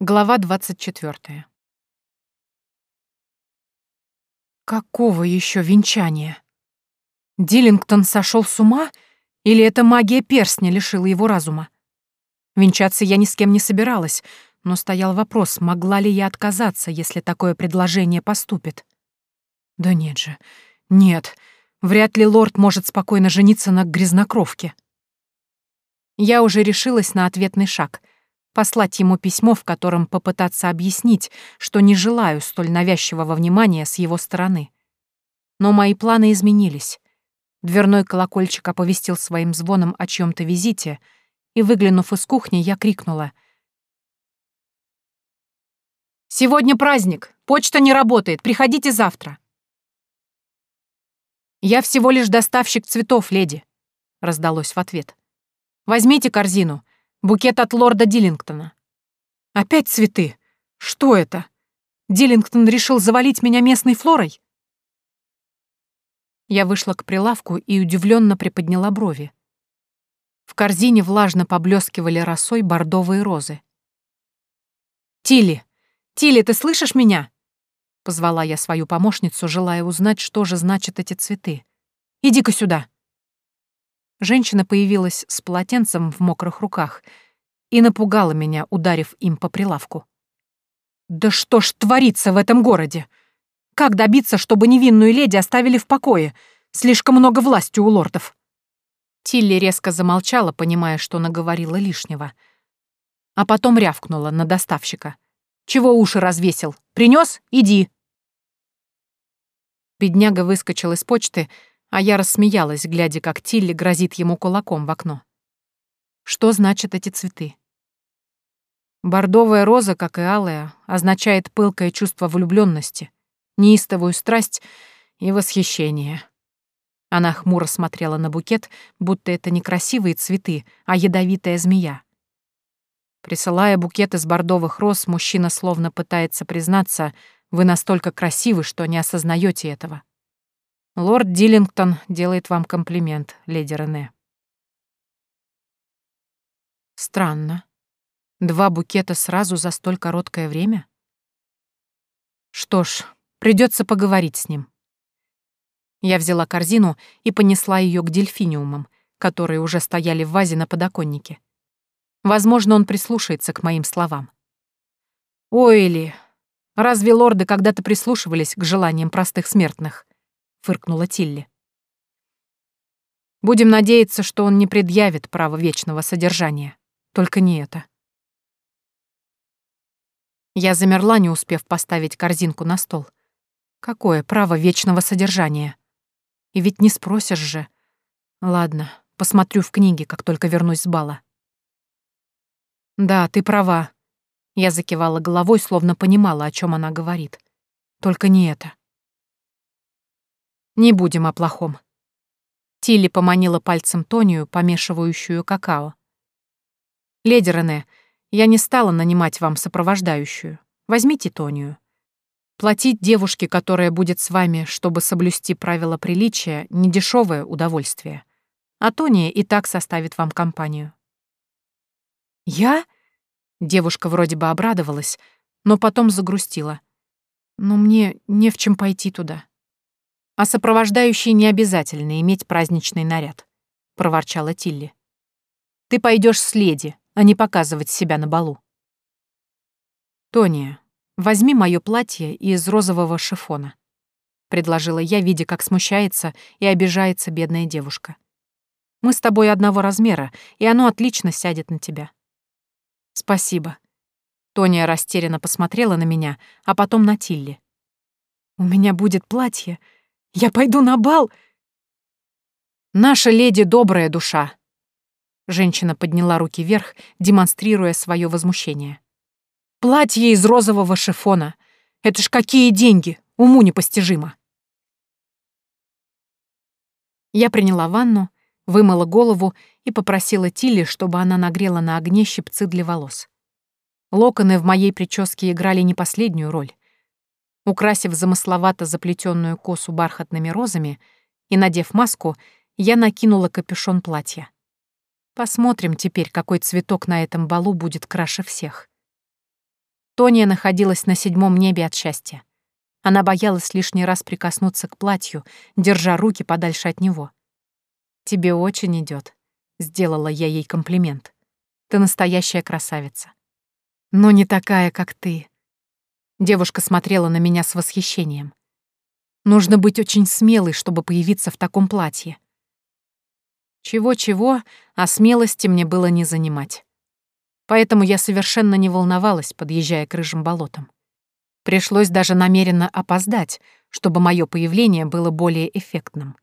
Глава 24. Какого еще венчания? Диллингтон сошел с ума? Или эта магия перстня лишила его разума? Венчаться я ни с кем не собиралась, но стоял вопрос, могла ли я отказаться, если такое предложение поступит. Да нет же, нет, вряд ли лорд может спокойно жениться на грязнокровке. Я уже решилась на ответный шаг — послать ему письмо, в котором попытаться объяснить, что не желаю столь навязчивого внимания с его стороны. Но мои планы изменились. Дверной колокольчик оповестил своим звоном о чьем то визите, и, выглянув из кухни, я крикнула. «Сегодня праздник! Почта не работает! Приходите завтра!» «Я всего лишь доставщик цветов, леди», — раздалось в ответ. «Возьмите корзину. Букет от лорда Диллингтона. Опять цветы. Что это? Диллингтон решил завалить меня местной флорой? Я вышла к прилавку и удивленно приподняла брови. В корзине влажно поблескивали росой бордовые розы. «Тилли! Тилли, ты слышишь меня?» Позвала я свою помощницу, желая узнать, что же значат эти цветы. «Иди-ка сюда!» Женщина появилась с полотенцем в мокрых руках и напугала меня, ударив им по прилавку. «Да что ж творится в этом городе? Как добиться, чтобы невинную леди оставили в покое? Слишком много власти у лордов». Тилли резко замолчала, понимая, что наговорила лишнего. А потом рявкнула на доставщика. «Чего уши развесил? Принес? Иди!» Бедняга выскочил из почты, а я рассмеялась, глядя, как Тилли грозит ему кулаком в окно. Что значат эти цветы? Бордовая роза, как и алая, означает пылкое чувство влюбленности, неистовую страсть и восхищение. Она хмуро смотрела на букет, будто это не красивые цветы, а ядовитая змея. Присылая букет из бордовых роз, мужчина словно пытается признаться, вы настолько красивы, что не осознаете этого. Лорд Диллингтон делает вам комплимент, леди Рене. Странно. Два букета сразу за столь короткое время? Что ж, придется поговорить с ним. Я взяла корзину и понесла ее к дельфиниумам, которые уже стояли в вазе на подоконнике. Возможно, он прислушается к моим словам. Ой, Ли, разве лорды когда-то прислушивались к желаниям простых смертных? — фыркнула Тилли. «Будем надеяться, что он не предъявит право вечного содержания. Только не это». Я замерла, не успев поставить корзинку на стол. Какое право вечного содержания? И ведь не спросишь же. Ладно, посмотрю в книге, как только вернусь с бала. Да, ты права. Я закивала головой, словно понимала, о чем она говорит. Только не это. Не будем о плохом. Тилли поманила пальцем Тонию, помешивающую какао. «Леди Рене, я не стала нанимать вам сопровождающую. Возьмите Тонию. Платить девушке, которая будет с вами, чтобы соблюсти правила приличия, недешевое удовольствие. А Тония и так составит вам компанию». «Я?» Девушка вроде бы обрадовалась, но потом загрустила. «Но мне не в чем пойти туда. «А сопровождающий не обязательно иметь праздничный наряд», — проворчала Тилли. «Ты пойдешь с леди, а не показывать себя на балу». «Тония, возьми мое платье из розового шифона», — предложила я, видя, как смущается и обижается бедная девушка. «Мы с тобой одного размера, и оно отлично сядет на тебя». «Спасибо». Тония растерянно посмотрела на меня, а потом на Тилли. «У меня будет платье, я пойду на бал!» «Наша леди добрая душа!» Женщина подняла руки вверх, демонстрируя свое возмущение. «Платье из розового шифона! Это ж какие деньги! Уму непостижимо!» Я приняла ванну, вымыла голову и попросила Тилли, чтобы она нагрела на огне щипцы для волос. Локоны в моей прическе играли не последнюю роль. Украсив замысловато заплетенную косу бархатными розами и надев маску, я накинула капюшон платья. Посмотрим теперь, какой цветок на этом балу будет краше всех. Тония находилась на седьмом небе от счастья. Она боялась лишний раз прикоснуться к платью, держа руки подальше от него. «Тебе очень идет, сделала я ей комплимент. «Ты настоящая красавица. Но не такая, как ты». Девушка смотрела на меня с восхищением. Нужно быть очень смелой, чтобы появиться в таком платье. Чего-чего, а смелости мне было не занимать. Поэтому я совершенно не волновалась, подъезжая к рыжим болотам. Пришлось даже намеренно опоздать, чтобы мое появление было более эффектным.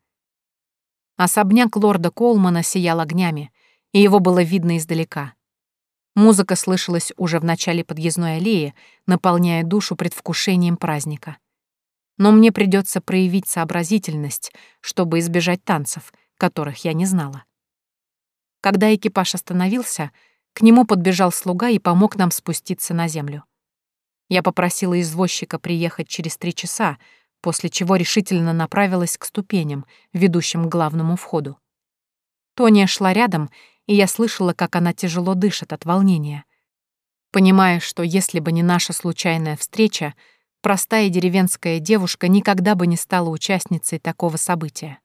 Особняк лорда Колмана сиял огнями, и его было видно издалека. Музыка слышалась уже в начале подъездной аллеи, наполняя душу предвкушением праздника. Но мне придется проявить сообразительность, чтобы избежать танцев, которых я не знала. Когда экипаж остановился, к нему подбежал слуга и помог нам спуститься на землю. Я попросила извозчика приехать через три часа, после чего решительно направилась к ступеням, ведущим к главному входу. Тония шла рядом, и я слышала, как она тяжело дышит от волнения. Понимая, что если бы не наша случайная встреча, простая деревенская девушка никогда бы не стала участницей такого события.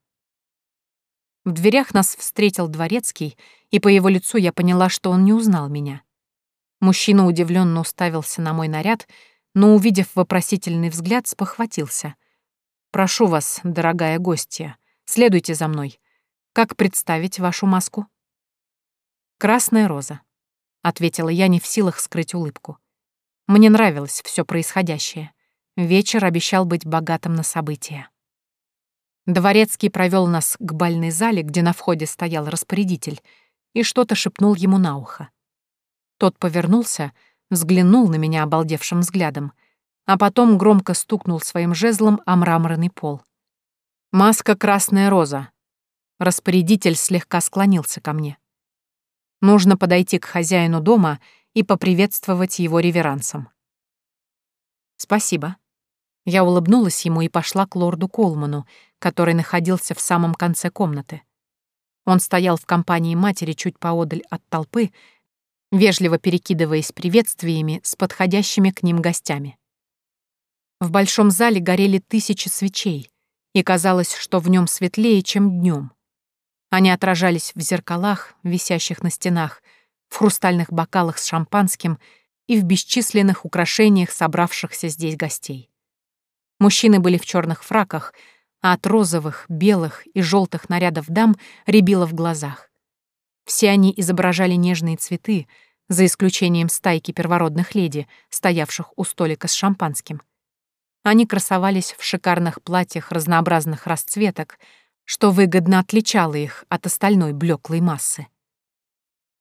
В дверях нас встретил дворецкий, и по его лицу я поняла, что он не узнал меня. Мужчина удивленно уставился на мой наряд, но, увидев вопросительный взгляд, спохватился. «Прошу вас, дорогая гостья, следуйте за мной. Как представить вашу маску?» «Красная роза», — ответила я, не в силах скрыть улыбку. Мне нравилось все происходящее. Вечер обещал быть богатым на события. Дворецкий провел нас к бальной зале, где на входе стоял распорядитель, и что-то шепнул ему на ухо. Тот повернулся, взглянул на меня обалдевшим взглядом, а потом громко стукнул своим жезлом о мраморный пол. «Маска красная роза». Распорядитель слегка склонился ко мне. Нужно подойти к хозяину дома и поприветствовать его реверансом. «Спасибо». Я улыбнулась ему и пошла к лорду Колману, который находился в самом конце комнаты. Он стоял в компании матери чуть поодаль от толпы, вежливо перекидываясь приветствиями с подходящими к ним гостями. В большом зале горели тысячи свечей, и казалось, что в нем светлее, чем днем. Они отражались в зеркалах, висящих на стенах, в хрустальных бокалах с шампанским и в бесчисленных украшениях собравшихся здесь гостей. Мужчины были в черных фраках, а от розовых, белых и желтых нарядов дам рябило в глазах. Все они изображали нежные цветы, за исключением стайки первородных леди, стоявших у столика с шампанским. Они красовались в шикарных платьях разнообразных расцветок, что выгодно отличало их от остальной блеклой массы.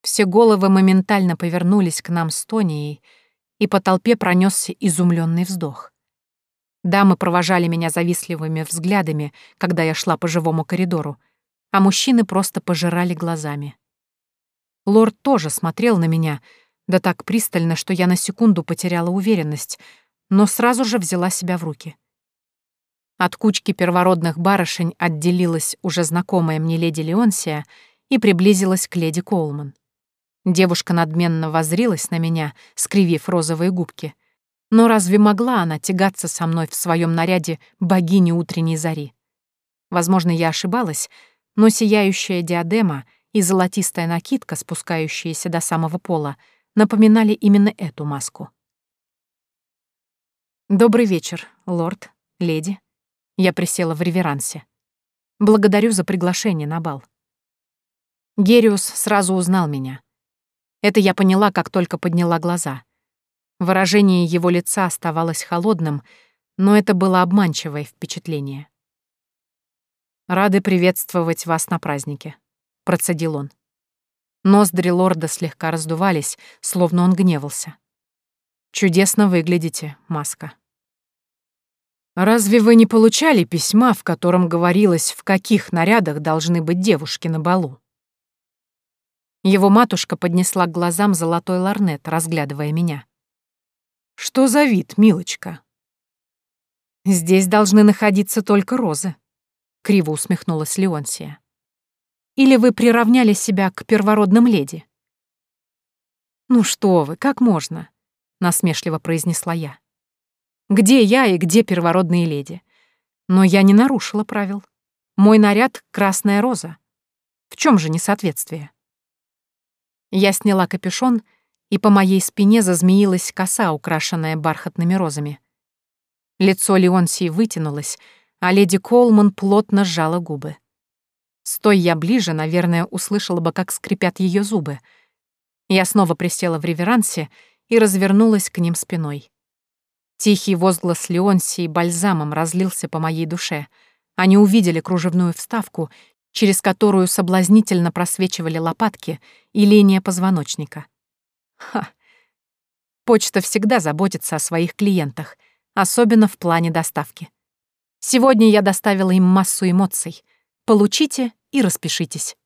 Все головы моментально повернулись к нам с Тонией, и по толпе пронесся изумленный вздох. Дамы провожали меня завистливыми взглядами, когда я шла по живому коридору, а мужчины просто пожирали глазами. Лорд тоже смотрел на меня, да так пристально, что я на секунду потеряла уверенность, но сразу же взяла себя в руки. От кучки первородных барышень отделилась уже знакомая мне леди Леонсия и приблизилась к леди Колман. Девушка надменно возрилась на меня, скривив розовые губки. Но разве могла она тягаться со мной в своем наряде богини утренней зари? Возможно, я ошибалась, но сияющая диадема — и золотистая накидка, спускающаяся до самого пола, напоминали именно эту маску. «Добрый вечер, лорд, леди». Я присела в реверансе. «Благодарю за приглашение на бал». Гериус сразу узнал меня. Это я поняла, как только подняла глаза. Выражение его лица оставалось холодным, но это было обманчивое впечатление. «Рады приветствовать вас на празднике», — процедил он. Ноздри лорда слегка раздувались, словно он гневался. «Чудесно выглядите, маска». «Разве вы не получали письма, в котором говорилось, в каких нарядах должны быть девушки на балу?» Его матушка поднесла к глазам золотой ларнет, разглядывая меня. «Что за вид, милочка?» «Здесь должны находиться только розы», — криво усмехнулась Леонсия. Или вы приравняли себя к первородным леди? Ну что вы, как можно? — насмешливо произнесла я. «Где я и где первородные леди? Но я не нарушила правил. Мой наряд — красная роза. В чем же несоответствие?» Я сняла капюшон, и по моей спине зазмеилась коса, украшенная бархатными розами. Лицо Леонсии вытянулось, а леди Колман плотно сжала губы. Стой я ближе, наверное, услышала бы, как скрипят ее зубы. Я снова присела в реверансе и развернулась к ним спиной. Тихий возглас Леонсии бальзамом разлился по моей душе. Они увидели кружевную вставку, через которую соблазнительно просвечивали лопатки и линия позвоночника. Ха! Почта всегда заботится о своих клиентах, особенно в плане доставки. Сегодня я доставила им массу эмоций. Получите и распишитесь.